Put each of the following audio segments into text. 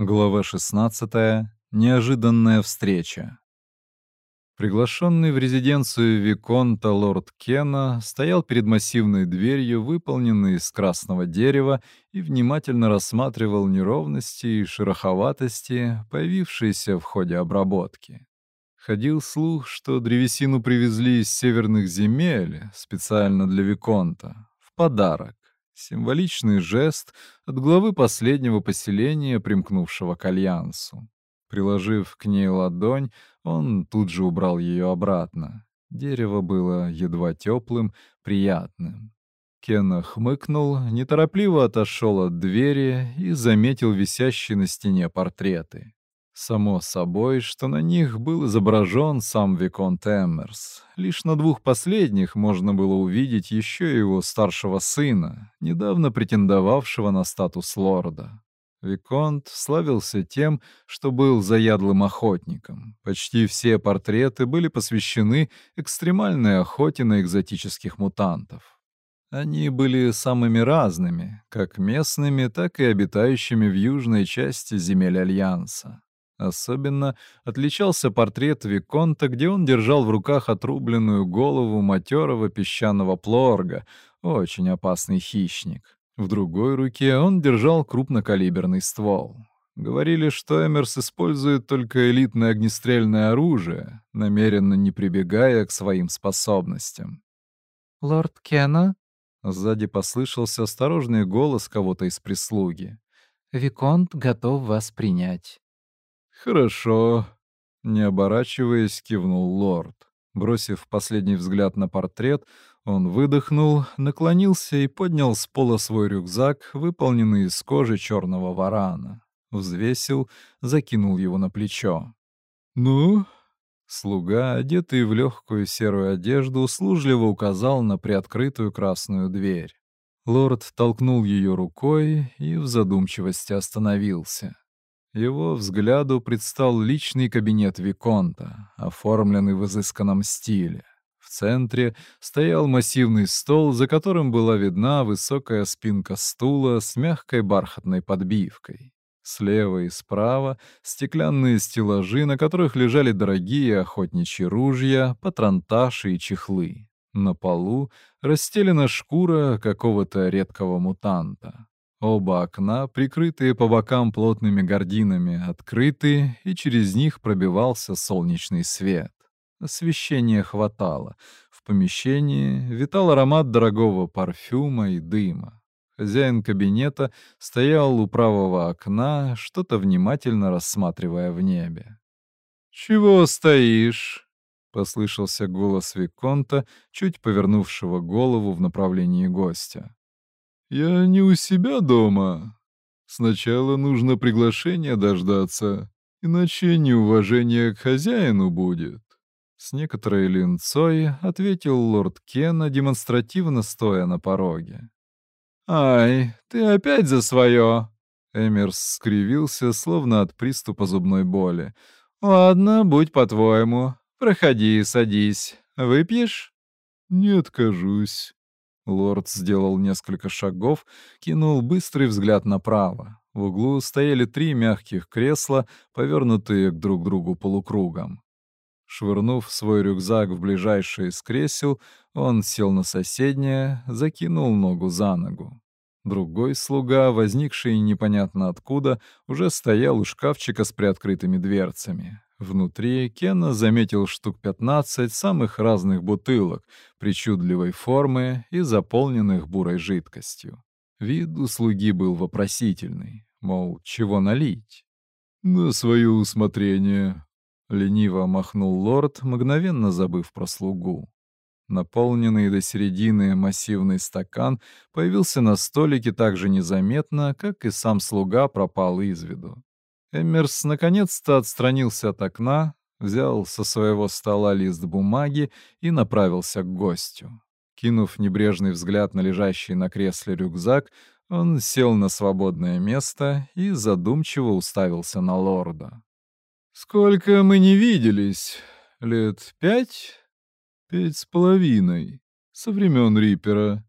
Глава 16. Неожиданная встреча. Приглашенный в резиденцию Виконта лорд Кена стоял перед массивной дверью, выполненной из красного дерева, и внимательно рассматривал неровности и шероховатости, появившиеся в ходе обработки. Ходил слух, что древесину привезли из северных земель специально для Виконта, в подарок. Символичный жест от главы последнего поселения, примкнувшего к Альянсу. Приложив к ней ладонь, он тут же убрал ее обратно. Дерево было едва теплым, приятным. Кена хмыкнул, неторопливо отошел от двери и заметил висящие на стене портреты. Само собой, что на них был изображен сам Виконт Эммерс. Лишь на двух последних можно было увидеть еще его старшего сына, недавно претендовавшего на статус лорда. Виконт славился тем, что был заядлым охотником. Почти все портреты были посвящены экстремальной охоте на экзотических мутантов. Они были самыми разными, как местными, так и обитающими в южной части земель Альянса. Особенно отличался портрет Виконта, где он держал в руках отрубленную голову матерого песчаного плорга, очень опасный хищник. В другой руке он держал крупнокалиберный ствол. Говорили, что Эмерс использует только элитное огнестрельное оружие, намеренно не прибегая к своим способностям. «Лорд Кена?» Сзади послышался осторожный голос кого-то из прислуги. «Виконт готов вас принять». «Хорошо», — не оборачиваясь, кивнул лорд. Бросив последний взгляд на портрет, он выдохнул, наклонился и поднял с пола свой рюкзак, выполненный из кожи черного варана. Взвесил, закинул его на плечо. «Ну?» Слуга, одетый в легкую серую одежду, услужливо указал на приоткрытую красную дверь. Лорд толкнул ее рукой и в задумчивости остановился. Его взгляду предстал личный кабинет Виконта, оформленный в изысканном стиле. В центре стоял массивный стол, за которым была видна высокая спинка стула с мягкой бархатной подбивкой. Слева и справа стеклянные стеллажи, на которых лежали дорогие охотничьи ружья, патронташи и чехлы. На полу расстелена шкура какого-то редкого мутанта. Оба окна, прикрытые по бокам плотными гардинами, открыты, и через них пробивался солнечный свет. Освещения хватало. В помещении витал аромат дорогого парфюма и дыма. Хозяин кабинета стоял у правого окна, что-то внимательно рассматривая в небе. «Чего стоишь?» — послышался голос Виконта, чуть повернувшего голову в направлении гостя. Я не у себя дома. Сначала нужно приглашение дождаться, иначе неуважение к хозяину будет. С некоторой линцой ответил лорд Кена, демонстративно стоя на пороге. «Ай, ты опять за свое!» Эмерс скривился, словно от приступа зубной боли. «Ладно, будь по-твоему. Проходи, садись. Выпьешь?» «Не откажусь». Лорд сделал несколько шагов, кинул быстрый взгляд направо. В углу стояли три мягких кресла, повернутые к друг другу полукругом. Швырнув свой рюкзак в ближайшее из кресел, он сел на соседнее, закинул ногу за ногу. Другой слуга, возникший непонятно откуда, уже стоял у шкафчика с приоткрытыми дверцами. Внутри Кена заметил штук 15 самых разных бутылок, причудливой формы и заполненных бурой жидкостью. Вид у слуги был вопросительный, мол, чего налить? «На свое усмотрение», — лениво махнул лорд, мгновенно забыв про слугу. Наполненный до середины массивный стакан появился на столике так же незаметно, как и сам слуга пропал из виду. Эмерс наконец-то отстранился от окна, взял со своего стола лист бумаги и направился к гостю. Кинув небрежный взгляд на лежащий на кресле рюкзак, он сел на свободное место и задумчиво уставился на лорда. «Сколько мы не виделись? Лет пять? Пять с половиной. Со времен Рипера».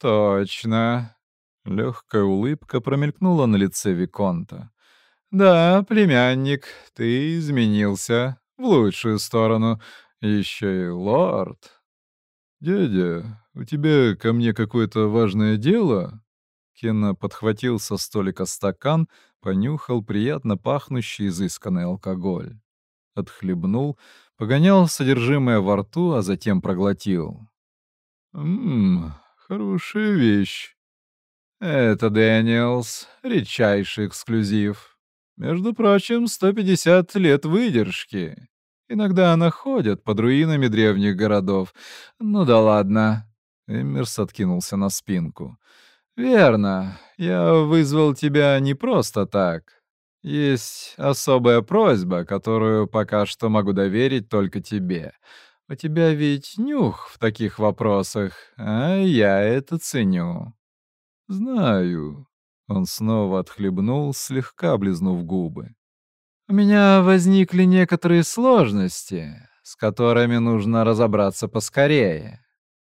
«Точно». Легкая улыбка промелькнула на лице Виконта. Да, племянник, ты изменился в лучшую сторону. Еще и лорд. Дядя, у тебя ко мне какое-то важное дело? Кенна подхватил со столика стакан, понюхал приятно пахнущий изысканный алкоголь. Отхлебнул, погонял содержимое во рту, а затем проглотил. «Ммм, хорошая вещь. Это Дэниелс, редчайший эксклюзив». Между прочим, 150 лет выдержки. Иногда она ходит под руинами древних городов. Ну да ладно. Эмерс откинулся на спинку. Верно. Я вызвал тебя не просто так. Есть особая просьба, которую пока что могу доверить только тебе. У тебя ведь нюх в таких вопросах, а я это ценю. Знаю, он снова отхлебнул, слегка облизнув губы. «У меня возникли некоторые сложности, с которыми нужно разобраться поскорее.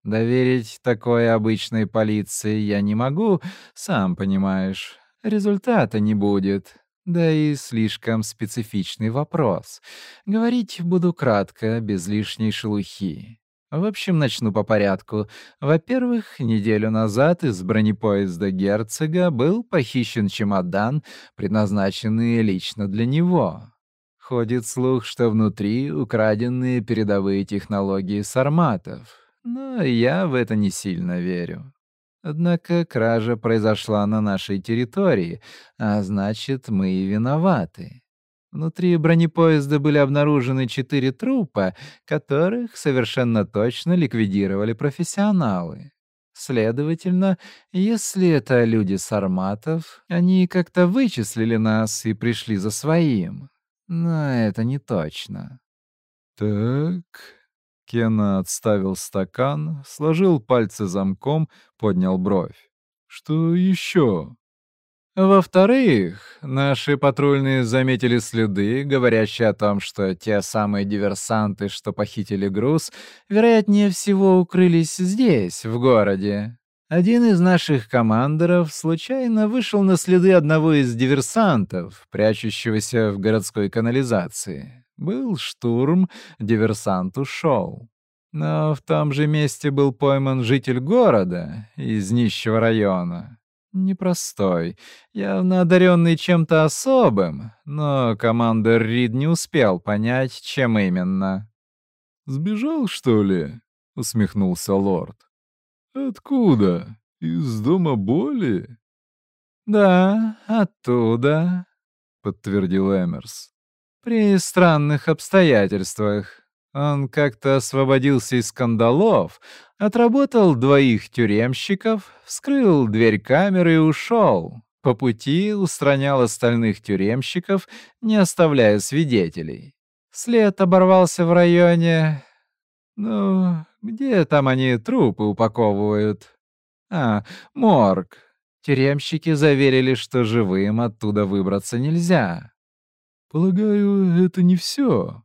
Доверить такой обычной полиции я не могу, сам понимаешь. Результата не будет. Да и слишком специфичный вопрос. Говорить буду кратко, без лишней шелухи. В общем, начну по порядку. Во-первых, неделю назад из бронепоезда герцога был похищен чемодан, предназначенный лично для него. Ходит слух, что внутри украденные передовые технологии сарматов, но я в это не сильно верю. Однако кража произошла на нашей территории, а значит, мы и виноваты. Внутри бронепоезда были обнаружены четыре трупа, которых совершенно точно ликвидировали профессионалы. Следовательно, если это люди с Арматов, они как-то вычислили нас и пришли за своим. Но это не точно. Так, Кена отставил стакан, сложил пальцы замком, поднял бровь. Что еще? Во-вторых, наши патрульные заметили следы, говорящие о том, что те самые диверсанты, что похитили груз, вероятнее всего укрылись здесь, в городе. Один из наших командоров случайно вышел на следы одного из диверсантов, прячущегося в городской канализации. Был штурм, диверсант ушел. Но в том же месте был пойман житель города из нищего района непростой. Я наодаренный чем-то особым, но командир Рид не успел понять, чем именно. «Сбежал, что ли?» — усмехнулся лорд. «Откуда? Из дома боли?» «Да, оттуда», — подтвердил Эмерс. «При странных обстоятельствах. Он как-то освободился из скандалов, отработал двоих тюремщиков, вскрыл дверь камеры и ушел. По пути устранял остальных тюремщиков, не оставляя свидетелей. След оборвался в районе... Ну, где там они трупы упаковывают? А, морг. Тюремщики заверили, что живым оттуда выбраться нельзя. «Полагаю, это не все»,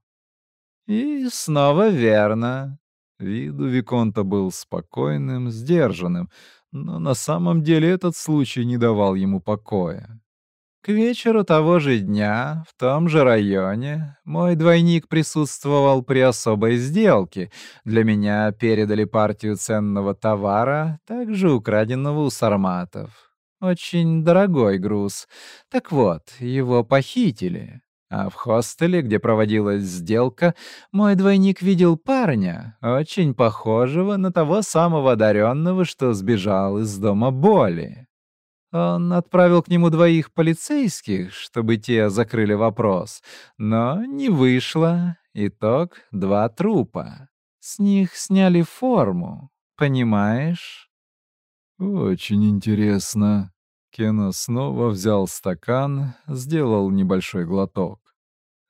и снова верно. Вид у Виконта был спокойным, сдержанным, но на самом деле этот случай не давал ему покоя. К вечеру того же дня, в том же районе, мой двойник присутствовал при особой сделке. Для меня передали партию ценного товара, также украденного у сарматов. Очень дорогой груз. Так вот, его похитили а в хостеле, где проводилась сделка, мой двойник видел парня, очень похожего на того самого одаренного, что сбежал из дома боли. Он отправил к нему двоих полицейских, чтобы те закрыли вопрос, но не вышло. Итог — два трупа. С них сняли форму, понимаешь? «Очень интересно». Кена снова взял стакан, сделал небольшой глоток.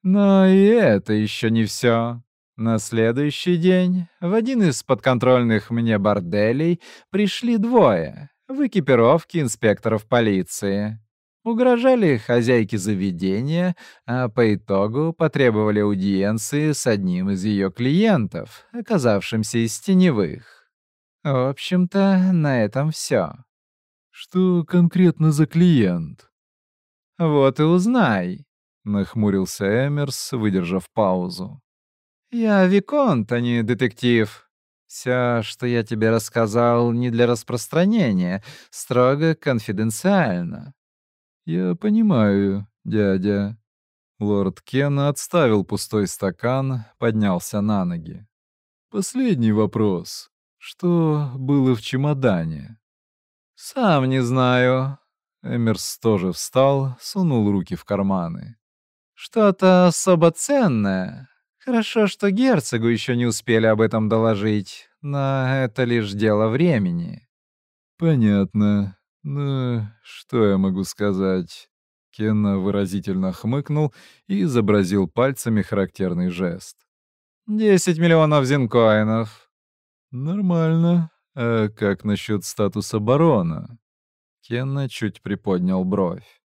Но и это еще не все. На следующий день в один из подконтрольных мне борделей пришли двое в экипировке инспекторов полиции. Угрожали хозяйке заведения, а по итогу потребовали аудиенции с одним из ее клиентов, оказавшимся из теневых. В общем-то, на этом все. Что конкретно за клиент? Вот и узнай. — нахмурился Эмерс, выдержав паузу. «Я Виконт, а не детектив. Все, что я тебе рассказал, не для распространения, строго конфиденциально». «Я понимаю, дядя». Лорд Кен отставил пустой стакан, поднялся на ноги. «Последний вопрос. Что было в чемодане?» «Сам не знаю». Эмерс тоже встал, сунул руки в карманы. Что-то особо ценное. Хорошо, что герцогу еще не успели об этом доложить, но это лишь дело времени. Понятно. Ну, что я могу сказать? Кен выразительно хмыкнул и изобразил пальцами характерный жест. «Десять миллионов зинкоинов». «Нормально. А как насчет статуса барона?» Кенна чуть приподнял бровь.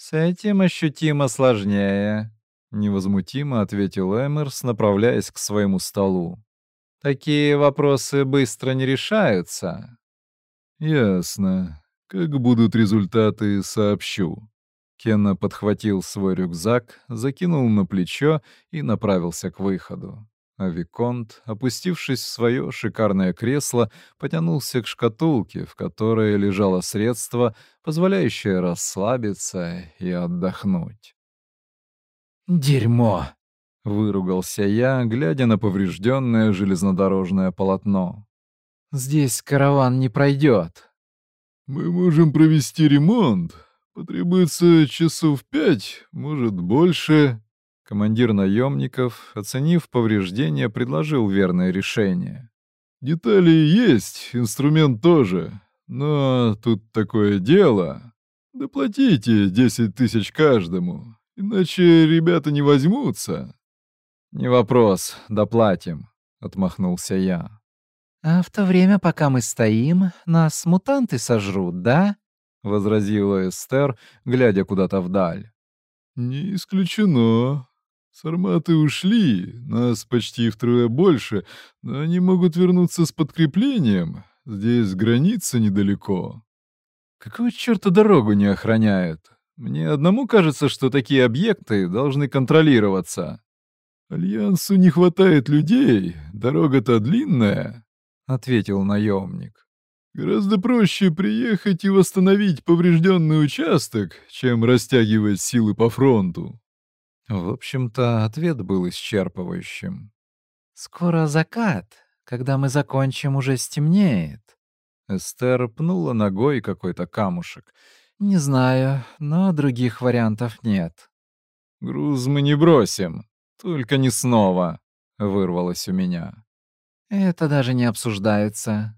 «С этим ощутимо сложнее», — невозмутимо ответил Эмерс, направляясь к своему столу. «Такие вопросы быстро не решаются». «Ясно. Как будут результаты, сообщу». Кенна подхватил свой рюкзак, закинул на плечо и направился к выходу. А Виконт, опустившись в свое шикарное кресло, потянулся к шкатулке, в которой лежало средство, позволяющее расслабиться и отдохнуть. «Дерьмо!» — выругался я, глядя на поврежденное железнодорожное полотно. «Здесь караван не пройдет». «Мы можем провести ремонт. Потребуется часов пять, может, больше», Командир наемников, оценив повреждения, предложил верное решение. «Детали есть, инструмент тоже, но тут такое дело. Доплатите 10 тысяч каждому, иначе ребята не возьмутся». «Не вопрос, доплатим», — отмахнулся я. «А в то время, пока мы стоим, нас мутанты сожрут, да?» — возразила Эстер, глядя куда-то вдаль. «Не исключено», Сарматы ушли, нас почти втрое больше, но они могут вернуться с подкреплением. Здесь граница недалеко. Какого черта дорогу не охраняют? Мне одному кажется, что такие объекты должны контролироваться. Альянсу не хватает людей, дорога-то длинная, — ответил наемник. Гораздо проще приехать и восстановить поврежденный участок, чем растягивать силы по фронту. В общем-то, ответ был исчерпывающим. «Скоро закат. Когда мы закончим, уже стемнеет». Эстер пнула ногой какой-то камушек. «Не знаю, но других вариантов нет». «Груз мы не бросим. Только не снова», — вырвалось у меня. «Это даже не обсуждается».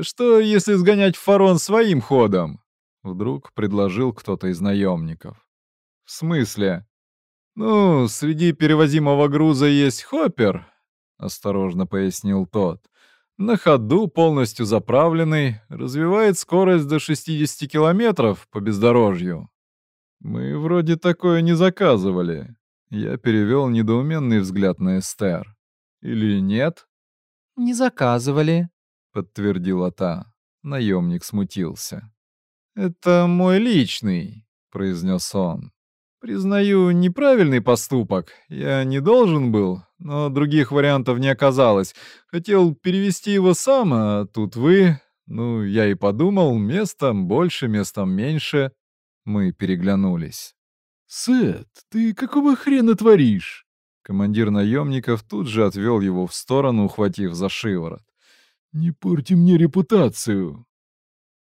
«Что, если сгонять фарон своим ходом?» — вдруг предложил кто-то из наемников. «В смысле? «Ну, среди перевозимого груза есть хоппер», — осторожно пояснил тот. «На ходу, полностью заправленный, развивает скорость до 60 километров по бездорожью». «Мы вроде такое не заказывали», — я перевел недоуменный взгляд на Эстер. «Или нет?» «Не заказывали», — подтвердила та. Наемник смутился. «Это мой личный», — произнес он. Признаю неправильный поступок. Я не должен был, но других вариантов не оказалось. Хотел перевести его сам, а тут вы. Ну, я и подумал, местом больше, местом меньше. Мы переглянулись. «Сет, ты какого хрена творишь?» Командир наемников тут же отвел его в сторону, ухватив за шиворот. «Не порти мне репутацию!»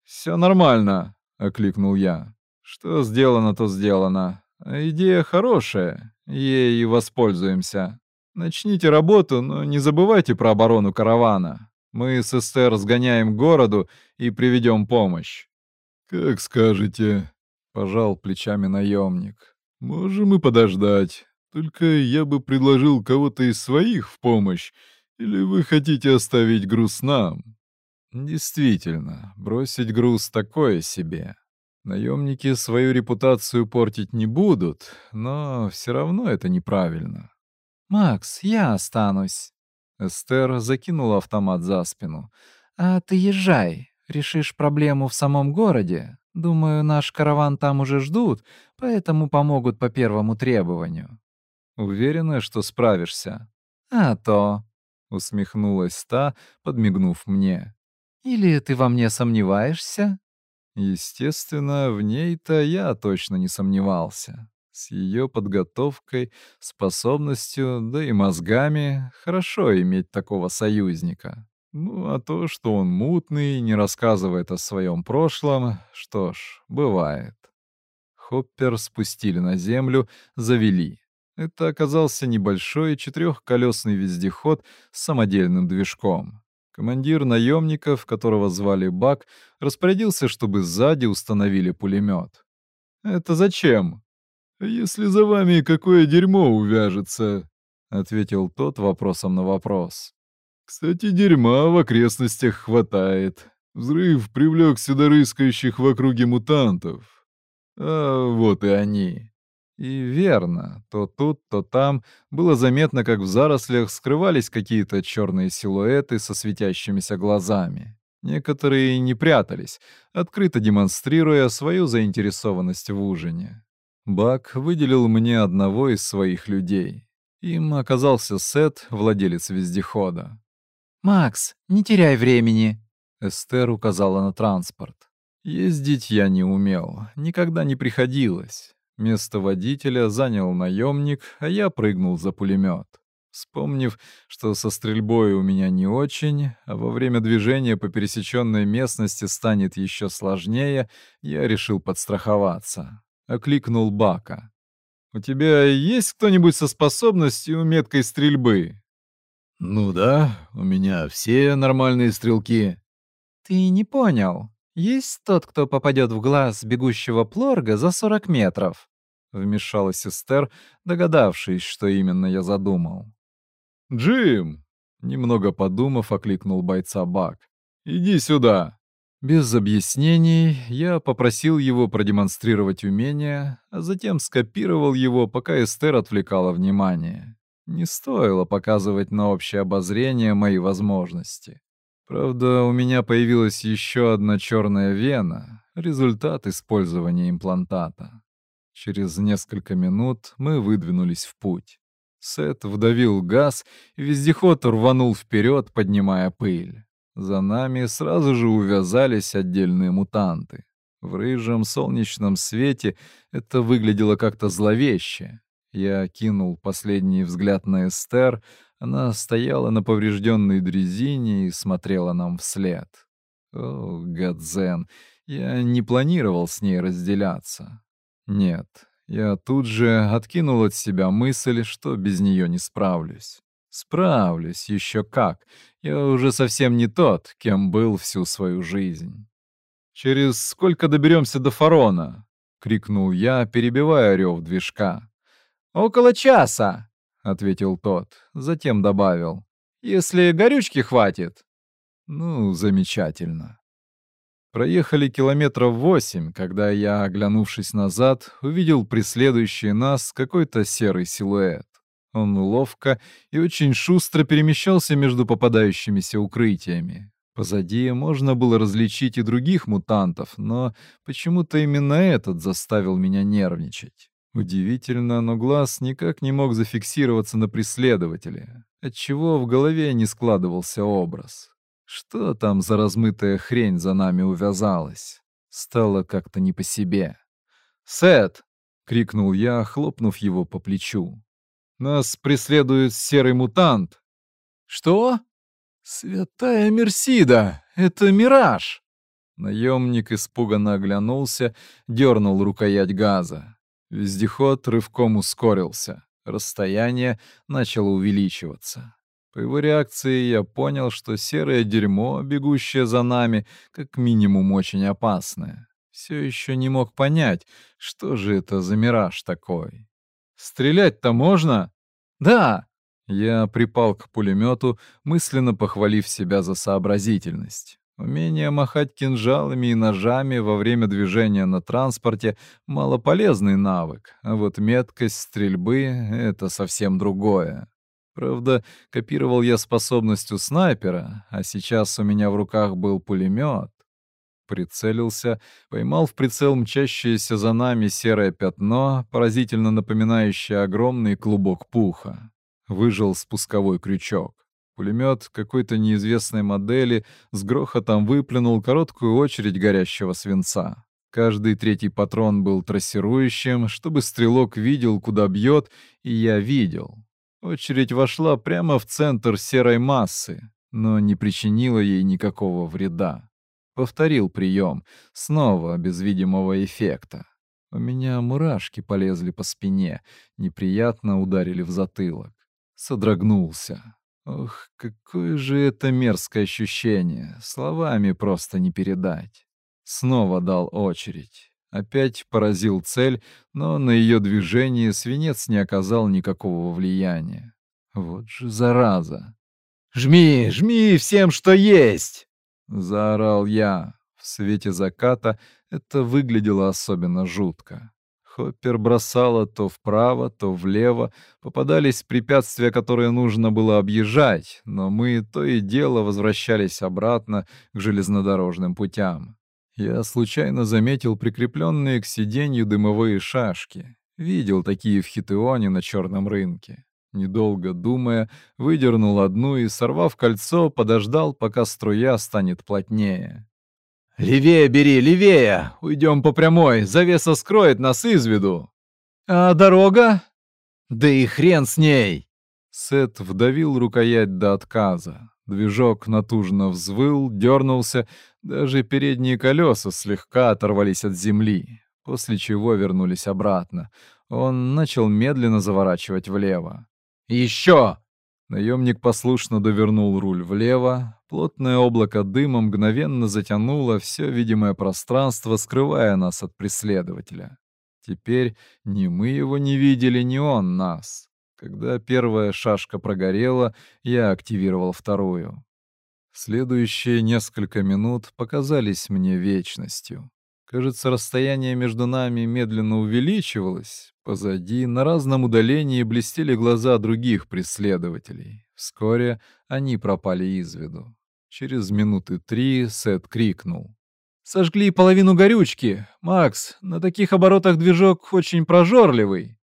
«Все нормально!» — окликнул я. «Что сделано, то сделано. Идея хорошая, ей воспользуемся. Начните работу, но не забывайте про оборону каравана. Мы с Эстер сгоняем городу и приведем помощь». «Как скажете», — пожал плечами наемник. «Можем и подождать. Только я бы предложил кого-то из своих в помощь. Или вы хотите оставить груз нам?» «Действительно, бросить груз такое себе». Наемники свою репутацию портить не будут, но все равно это неправильно. «Макс, я останусь». Эстер закинула автомат за спину. «А ты езжай. Решишь проблему в самом городе. Думаю, наш караван там уже ждут, поэтому помогут по первому требованию». «Уверена, что справишься?» «А то», — усмехнулась та, подмигнув мне. «Или ты во мне сомневаешься?» Естественно, в ней-то я точно не сомневался. С ее подготовкой, способностью, да и мозгами хорошо иметь такого союзника. Ну, а то, что он мутный, не рассказывает о своем прошлом, что ж, бывает. Хоппер спустили на землю, завели. Это оказался небольшой четырехколесный вездеход с самодельным движком. Командир наемников, которого звали Бак, распорядился, чтобы сзади установили пулемет. «Это зачем?» «Если за вами какое дерьмо увяжется», — ответил тот вопросом на вопрос. «Кстати, дерьма в окрестностях хватает. Взрыв привлек сюда рыскающих в округе мутантов. А вот и они». И верно, то тут, то там было заметно, как в зарослях скрывались какие-то черные силуэты со светящимися глазами. Некоторые не прятались, открыто демонстрируя свою заинтересованность в ужине. Бак выделил мне одного из своих людей. Им оказался Сет, владелец вездехода. «Макс, не теряй времени!» Эстер указала на транспорт. Ездить я не умел, никогда не приходилось. Место водителя занял наемник, а я прыгнул за пулемет. Вспомнив, что со стрельбой у меня не очень, а во время движения по пересеченной местности станет еще сложнее, я решил подстраховаться. Окликнул Бака. «У тебя есть кто-нибудь со способностью меткой стрельбы?» «Ну да, у меня все нормальные стрелки». «Ты не понял», «Есть тот, кто попадет в глаз бегущего плорга за 40 метров», — вмешалась Эстер, догадавшись, что именно я задумал. «Джим!» — немного подумав, окликнул бойца Бак. «Иди сюда!» Без объяснений я попросил его продемонстрировать умение, а затем скопировал его, пока Эстер отвлекала внимание. Не стоило показывать на общее обозрение мои возможности. Правда, у меня появилась еще одна черная вена, результат использования имплантата. Через несколько минут мы выдвинулись в путь. Сет вдавил газ, и вездеход рванул вперед, поднимая пыль. За нами сразу же увязались отдельные мутанты. В рыжем солнечном свете это выглядело как-то зловеще. Я кинул последний взгляд на Эстер, она стояла на поврежденной дрезине и смотрела нам вслед. О, Гадзен, я не планировал с ней разделяться. Нет, я тут же откинул от себя мысль, что без нее не справлюсь. Справлюсь еще как. Я уже совсем не тот, кем был всю свою жизнь. «Через сколько доберемся до Фарона?» — крикнул я, перебивая рев движка. «Около часа!» — ответил тот, затем добавил. «Если горючки хватит». «Ну, замечательно». Проехали километров восемь, когда я, оглянувшись назад, увидел преследующий нас какой-то серый силуэт. Он ловко и очень шустро перемещался между попадающимися укрытиями. Позади можно было различить и других мутантов, но почему-то именно этот заставил меня нервничать. Удивительно, но глаз никак не мог зафиксироваться на преследователе, отчего в голове не складывался образ. Что там за размытая хрень за нами увязалась? Стало как-то не по себе. «Сет!» — крикнул я, хлопнув его по плечу. «Нас преследует серый мутант!» «Что?» «Святая Мерсида! Это мираж!» Наемник испуганно оглянулся, дернул рукоять газа. Вездеход рывком ускорился. Расстояние начало увеличиваться. По его реакции я понял, что серое дерьмо, бегущее за нами, как минимум очень опасное. Все еще не мог понять, что же это за мираж такой. «Стрелять-то можно?» «Да!» Я припал к пулемету, мысленно похвалив себя за сообразительность. Умение махать кинжалами и ножами во время движения на транспорте — малополезный навык, а вот меткость стрельбы — это совсем другое. Правда, копировал я способность у снайпера, а сейчас у меня в руках был пулемет. Прицелился, поймал в прицел мчащееся за нами серое пятно, поразительно напоминающее огромный клубок пуха. Выжил спусковой крючок. Пулемет какой-то неизвестной модели с грохотом выплюнул короткую очередь горящего свинца. Каждый третий патрон был трассирующим, чтобы стрелок видел, куда бьет, и я видел. Очередь вошла прямо в центр серой массы, но не причинила ей никакого вреда. Повторил прием, снова без видимого эффекта. У меня мурашки полезли по спине, неприятно ударили в затылок. Содрогнулся. Ох, какое же это мерзкое ощущение, словами просто не передать. Снова дал очередь. Опять поразил цель, но на ее движение свинец не оказал никакого влияния. Вот же зараза. «Жми, жми всем, что есть!» — заорал я. В свете заката это выглядело особенно жутко перебросало то вправо, то влево. Попадались препятствия, которые нужно было объезжать, но мы то и дело возвращались обратно к железнодорожным путям. Я случайно заметил прикрепленные к сиденью дымовые шашки. Видел такие в Хитеоне на черном рынке. Недолго думая, выдернул одну и, сорвав кольцо, подождал, пока струя станет плотнее. «Левее бери, левее! Уйдем по прямой, завеса скроет нас из виду!» «А дорога?» «Да и хрен с ней!» Сет вдавил рукоять до отказа. Движок натужно взвыл, дернулся, даже передние колеса слегка оторвались от земли, после чего вернулись обратно. Он начал медленно заворачивать влево. «Еще!» Наемник послушно довернул руль влево, плотное облако дыма мгновенно затянуло все видимое пространство, скрывая нас от преследователя. Теперь ни мы его не видели, ни он нас. Когда первая шашка прогорела, я активировал вторую. Следующие несколько минут показались мне вечностью. Кажется, расстояние между нами медленно увеличивалось, Позади на разном удалении блестели глаза других преследователей. Вскоре они пропали из виду. Через минуты три Сет крикнул. «Сожгли половину горючки! Макс, на таких оборотах движок очень прожорливый!»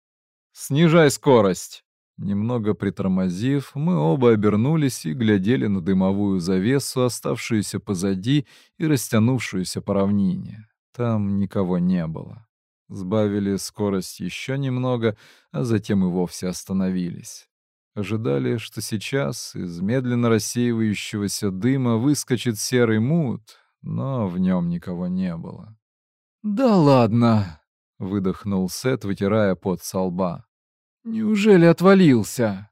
«Снижай скорость!» Немного притормозив, мы оба обернулись и глядели на дымовую завесу, оставшуюся позади и растянувшуюся по равнине. Там никого не было сбавили скорость еще немного, а затем и вовсе остановились. Ожидали, что сейчас из медленно рассеивающегося дыма выскочит серый мут, но в нем никого не было. «Да ладно!» — выдохнул Сет, вытирая пот со лба. «Неужели отвалился?»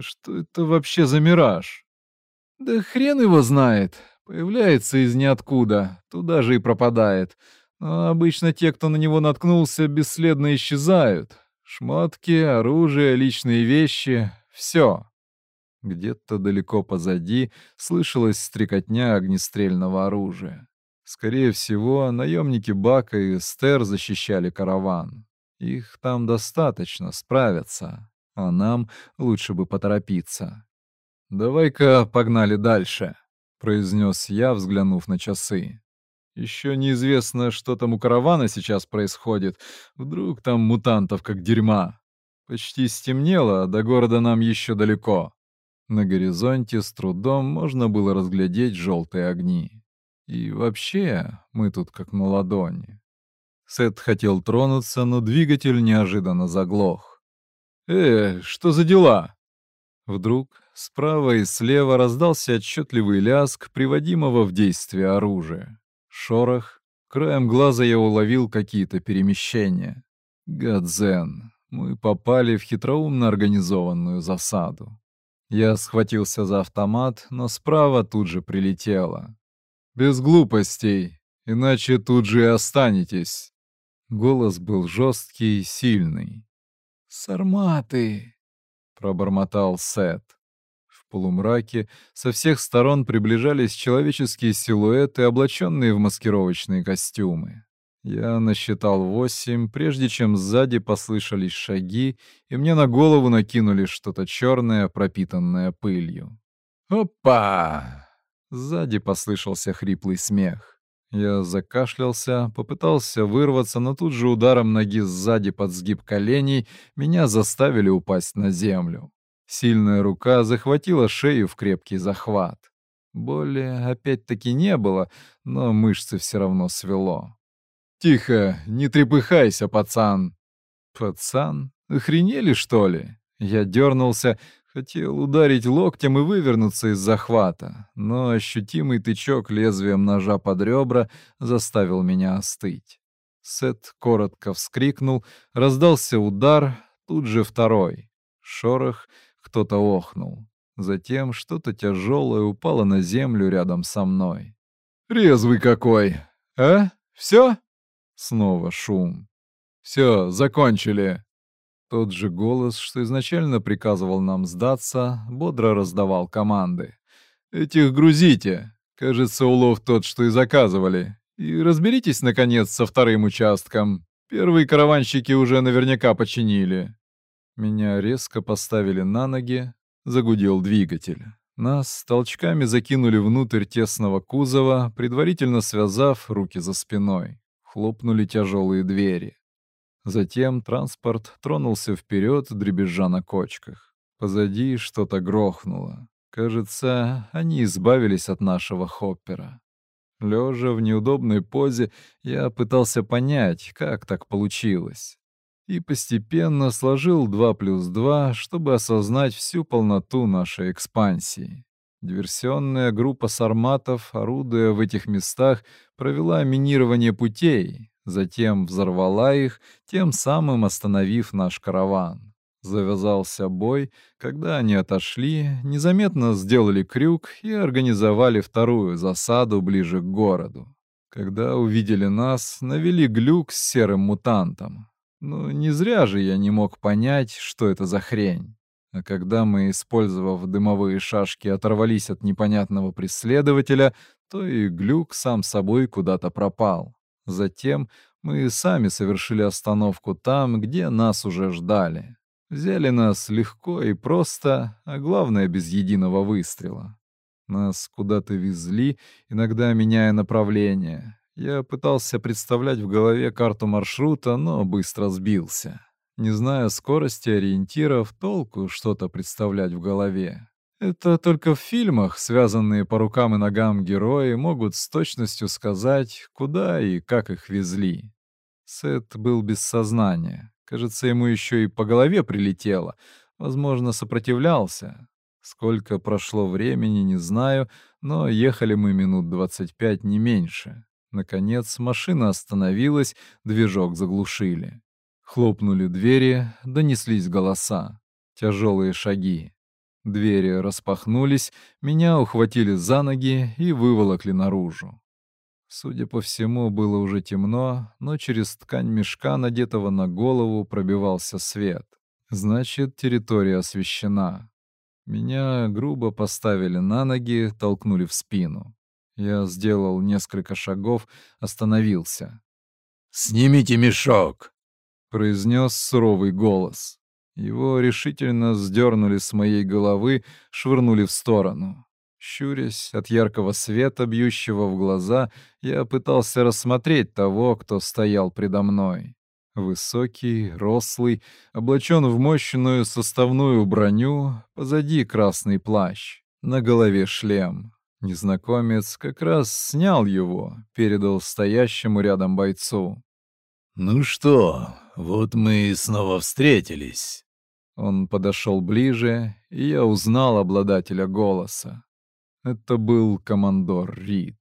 «Что это вообще за мираж?» «Да хрен его знает. Появляется из ниоткуда, туда же и пропадает. Обычно те, кто на него наткнулся, бесследно исчезают. Шмотки, оружие, личные вещи — все. Где-то далеко позади слышалась стрекотня огнестрельного оружия. Скорее всего, наемники Бака и Эстер защищали караван. Их там достаточно, справятся. А нам лучше бы поторопиться. «Давай-ка погнали дальше», — произнес я, взглянув на часы. Еще неизвестно, что там у каравана сейчас происходит. Вдруг там мутантов как дерьма. Почти стемнело, а до города нам еще далеко. На горизонте с трудом можно было разглядеть желтые огни. И вообще, мы тут как на ладони. Сет хотел тронуться, но двигатель неожиданно заглох. «Э, что за дела?» Вдруг справа и слева раздался отчетливый ляск приводимого в действие оружия. Шорох, краем глаза я уловил какие-то перемещения. Гадзен, мы попали в хитроумно организованную засаду. Я схватился за автомат, но справа тут же прилетело. «Без глупостей, иначе тут же и останетесь». Голос был жесткий и сильный. «Сарматы!» — пробормотал Сет полумраке, со всех сторон приближались человеческие силуэты, облаченные в маскировочные костюмы. Я насчитал восемь, прежде чем сзади послышались шаги, и мне на голову накинули что-то черное, пропитанное пылью. «Опа!» Сзади послышался хриплый смех. Я закашлялся, попытался вырваться, но тут же ударом ноги сзади под сгиб коленей меня заставили упасть на землю. Сильная рука захватила шею в крепкий захват. Боли опять-таки не было, но мышцы все равно свело. «Тихо, не трепыхайся, пацан!» «Пацан? Охренели, что ли?» Я дернулся, хотел ударить локтем и вывернуться из захвата, но ощутимый тычок лезвием ножа под ребра заставил меня остыть. Сет коротко вскрикнул, раздался удар, тут же второй. Шорох — кто-то охнул. Затем что-то тяжелое упало на землю рядом со мной. «Резвый какой! А? Все?» Снова шум. «Все, закончили!» Тот же голос, что изначально приказывал нам сдаться, бодро раздавал команды. «Этих грузите! Кажется, улов тот, что и заказывали. И разберитесь, наконец, со вторым участком. Первые караванщики уже наверняка починили. Меня резко поставили на ноги, загудел двигатель. Нас толчками закинули внутрь тесного кузова, предварительно связав руки за спиной. Хлопнули тяжелые двери. Затем транспорт тронулся вперед, дребезжа на кочках. Позади что-то грохнуло. Кажется, они избавились от нашего хоппера. Лежа в неудобной позе, я пытался понять, как так получилось и постепенно сложил 2 плюс 2, чтобы осознать всю полноту нашей экспансии. Диверсионная группа сарматов, орудуя в этих местах, провела минирование путей, затем взорвала их, тем самым остановив наш караван. Завязался бой, когда они отошли, незаметно сделали крюк и организовали вторую засаду ближе к городу. Когда увидели нас, навели глюк с серым мутантом. Ну, не зря же я не мог понять, что это за хрень. А когда мы, использовав дымовые шашки, оторвались от непонятного преследователя, то и глюк сам собой куда-то пропал. Затем мы сами совершили остановку там, где нас уже ждали. Взяли нас легко и просто, а главное, без единого выстрела. Нас куда-то везли, иногда меняя направление. Я пытался представлять в голове карту маршрута, но быстро сбился. Не зная скорости ориентиров, толку что-то представлять в голове. Это только в фильмах, связанные по рукам и ногам герои, могут с точностью сказать, куда и как их везли. Сет был без сознания. Кажется, ему еще и по голове прилетело. Возможно, сопротивлялся. Сколько прошло времени, не знаю, но ехали мы минут 25 не меньше. Наконец машина остановилась, движок заглушили. Хлопнули двери, донеслись голоса, тяжелые шаги. Двери распахнулись, меня ухватили за ноги и выволокли наружу. Судя по всему, было уже темно, но через ткань мешка, надетого на голову, пробивался свет. Значит, территория освещена. Меня грубо поставили на ноги, толкнули в спину. Я сделал несколько шагов, остановился. «Снимите мешок!» — произнес суровый голос. Его решительно сдернули с моей головы, швырнули в сторону. Щурясь от яркого света, бьющего в глаза, я пытался рассмотреть того, кто стоял предо мной. Высокий, рослый, облачен в мощную составную броню, позади красный плащ, на голове шлем, Незнакомец как раз снял его, передал стоящему рядом бойцу. «Ну что, вот мы и снова встретились». Он подошел ближе, и я узнал обладателя голоса. Это был командор Рид.